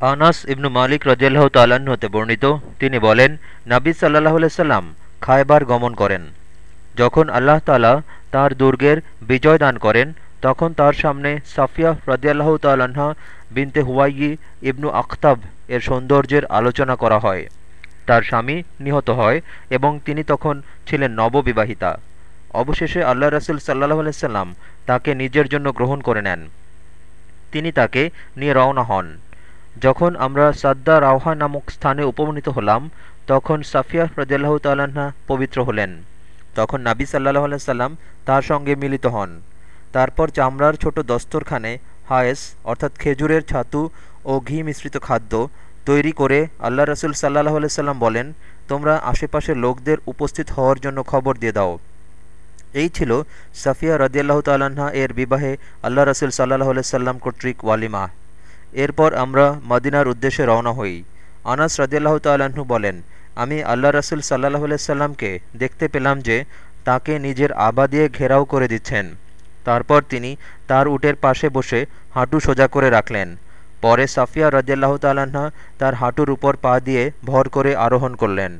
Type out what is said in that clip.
আনাস ইবনু মালিক রদিয়াল্লাহ তাল্লাহ্ন হতে বর্ণিত, তিনি বলেন, নাবী সাল্লাহ সাল্লাম খায়বার গমন করেন। যখন আল্লাহ তালা তাঁর দুর্গের বিজয় দান করেন, তখন তার সামনে সাফিয়া রদিয়াল্লাহ তাল্লাহা বিনতে হুয়াইয়ি ইবনু আখতাব এর সৌন্দর্যের আলোচনা করা হয়। তার স্বামী নিহত হয় এবং তিনি তখন ছিলেন নববিবাহিতা। অবশেষে আল্লাহ রসুল সাল্লাহ আলাইসাল্লাম তাকে নিজের জন্য গ্রহণ করে নেন। তিনি তাকে নিয়ে রওনা হন। যখন আমরা সাদ্দা রাওহা নামক স্থানে উপনীত হলাম, তখন সাফিয়া রদিয়াল্লাহ তাল্লাহা পবিত্র হলেন। তখন নাবি সাল্লাহ সাল্লাম তার সঙ্গে মিলিত হন। তারপর চামড়ার ছোট দস্তরখানে হায়েস, অর্থাৎ খেজুরের ছাতু ও ঘি মিশ্রিত খাদ্য তৈরি করে আল্লাহ রসুল সাল্লাহ সাল্লাম বলেন, তোমরা আশেপাশের লোকদের উপস্থিত হওয়ার জন্য খবর দিয়ে দাও। এই ছিল সাফিয়া রদিয়াল্লাহ তাল্লাহা এর বিবাহে আল্লাহ রসুল সাল্লাহ সাল্লাম কর্তৃক ওয়ালিমা। এরপর আমরা মদিনার উদ্দেশ্যে রওনা হই। আনাস রদিয়াল্লাহ তাল্লাহ্ন বলেন, আমি আল্লাহ রসুল সাল্লাহ সাল্লামকে দেখতে পেলাম যে তাকে নিজের আবা দিয়ে ঘেরাও করে দিচ্ছেন। তারপর তিনি তার উটের পাশে বসে হাঁটু সোজা করে রাখলেন। পরে সাফিয়া রদিয়াল্লাহ তাল্লাহা তার হাঁটুর উপর পা দিয়ে ভর করে আরোহণ করলেন।